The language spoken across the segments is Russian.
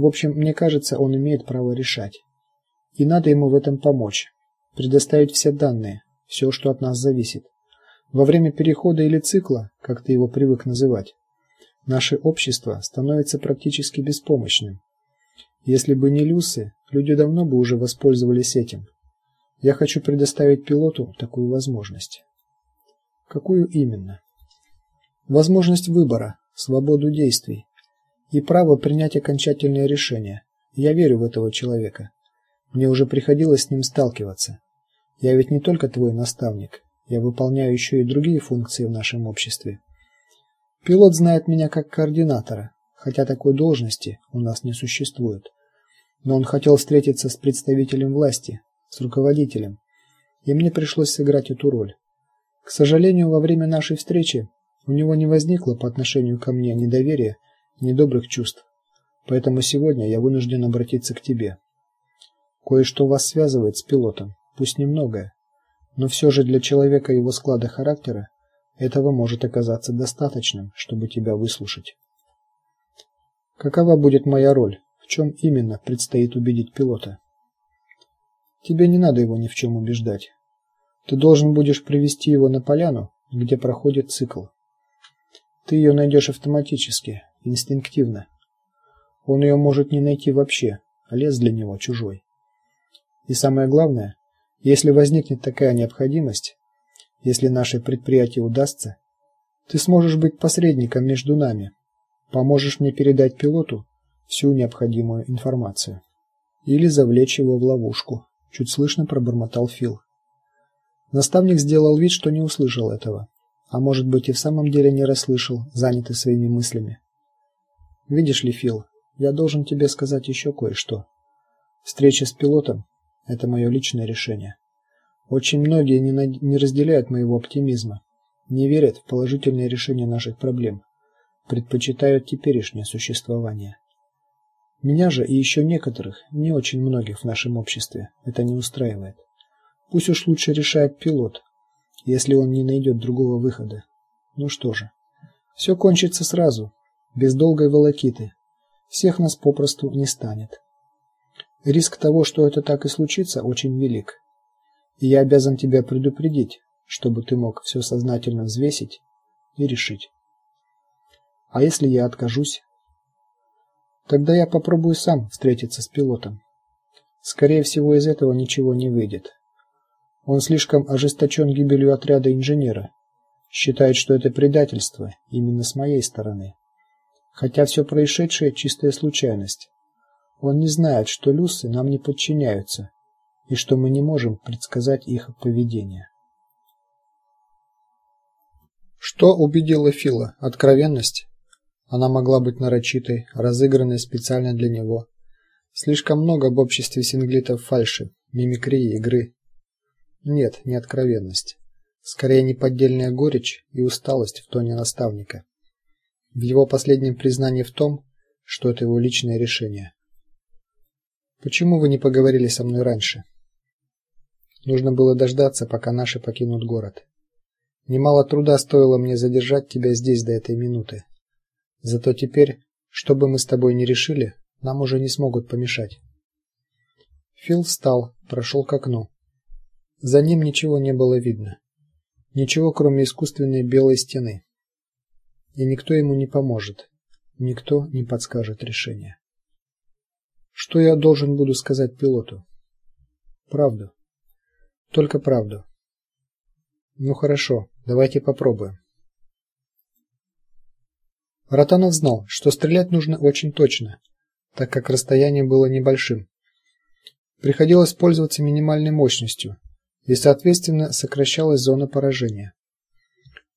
В общем, мне кажется, он имеет право решать. И надо ему в этом помочь, предоставить все данные, все, что от нас зависит. Во время перехода или цикла, как ты его привык называть, наше общество становится практически беспомощным. Если бы не люсы, люди давно бы уже воспользовались этим. Я хочу предоставить пилоту такую возможность. Какую именно? Возможность выбора, свободу действий и право принять окончательное решение. Я верю в этого человека. Мне уже приходилось с ним сталкиваться. Я ведь не только твой наставник, я выполняю еще и другие функции в нашем обществе. Пилот знает меня как координатора, хотя такой должности у нас не существует. Но он хотел встретиться с представителем власти, с руководителем, и мне пришлось сыграть эту роль. К сожалению, во время нашей встречи у него не возникло по отношению ко мне ни доверия, ни добрых чувств. Поэтому сегодня я вынужден обратиться к тебе. Кое-что вас связывает с пилотом, пусть немногое, но все же для человека его склада характера этого может оказаться достаточным, чтобы тебя выслушать. Какова будет моя роль? В чем именно предстоит убедить пилота? Тебе не надо его ни в чем убеждать. Ты должен будешь привести его на поляну, где проходит цикл. Ты ее найдешь автоматически, инстинктивно. Он ее может не найти вообще, а лес для него чужой. И самое главное, если возникнет такая необходимость, если наше предприятие удастся, ты сможешь быть посредником между нами, поможешь мне передать пилоту всю необходимую информацию или завлечь его в ловушку, чуть слышно пробормотал Фил. Наставник сделал вид, что не услышал этого, а может быть и в самом деле не расслышал, занятый своими мыслями. Видишь ли, Фил, я должен тебе сказать еще кое-что. Встреча с пилотом это мое личное решение. Очень многие не, над... не разделяют моего оптимизма, не верят в положительное решение наших проблем, предпочитают теперешнее существование. Меня же и еще некоторых, не очень многих в нашем обществе, это не устраивает. Пусть уж лучше решает пилот, если он не найдет другого выхода. Ну что же, все кончится сразу, без долгой волокиты. Всех нас попросту не станет. Риск того, что это так и случится, очень велик. И я обязан тебя предупредить, чтобы ты мог все сознательно взвесить и решить. А если я откажусь? Тогда я попробую сам встретиться с пилотом. Скорее всего, из этого ничего не выйдет. Он слишком ожесточен гибелью отряда инженера. Считает, что это предательство именно с моей стороны. Хотя все происшедшее чистая случайность. Он не знает, что люсы нам не подчиняются и что мы не можем предсказать их поведение. Что убедило Фила? Откровенность? Она могла быть нарочитой, разыгранной специально для него. Слишком много в обществе синглитов фальши, мимикрии, игры. Нет, не откровенность. Скорее неподдельная горечь и усталость в тоне наставника. В его последнем признании в том, что это его личное решение. Почему вы не поговорили со мной раньше? Нужно было дождаться, пока наши покинут город. Немало труда стоило мне задержать тебя здесь до этой минуты. Зато теперь, что бы мы с тобой ни решили, нам уже не смогут помешать. Фил встал, прошел к окну. За ним ничего не было видно. Ничего, кроме искусственной белой стены. И никто ему не поможет. Никто не подскажет решение. Что я должен буду сказать пилоту? Правду. Только правду. Ну хорошо, давайте попробуем. Ротанов знал, что стрелять нужно очень точно, так как расстояние было небольшим. Приходилось пользоваться минимальной мощностью, и, соответственно, сокращалась зона поражения.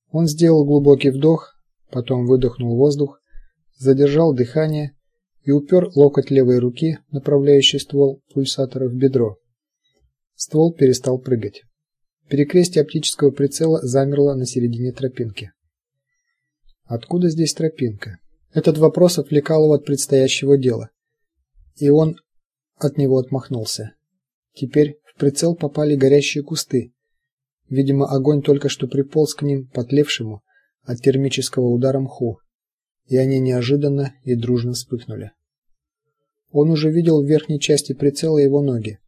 Он сделал глубокий вдох, потом выдохнул воздух, задержал дыхание и упер локоть левой руки, направляющий ствол пульсатора в бедро. Ствол перестал прыгать. Перекрестие оптического прицела замерло на середине тропинки. Откуда здесь тропинка? Этот вопрос отвлекал его от предстоящего дела, и он от него отмахнулся. Теперь в прицел попали горящие кусты. Видимо, огонь только что приполз к ним, потлевшему от термического удара мху и они неожиданно и дружно вспыхнули. Он уже видел в верхней части прицела его ноги.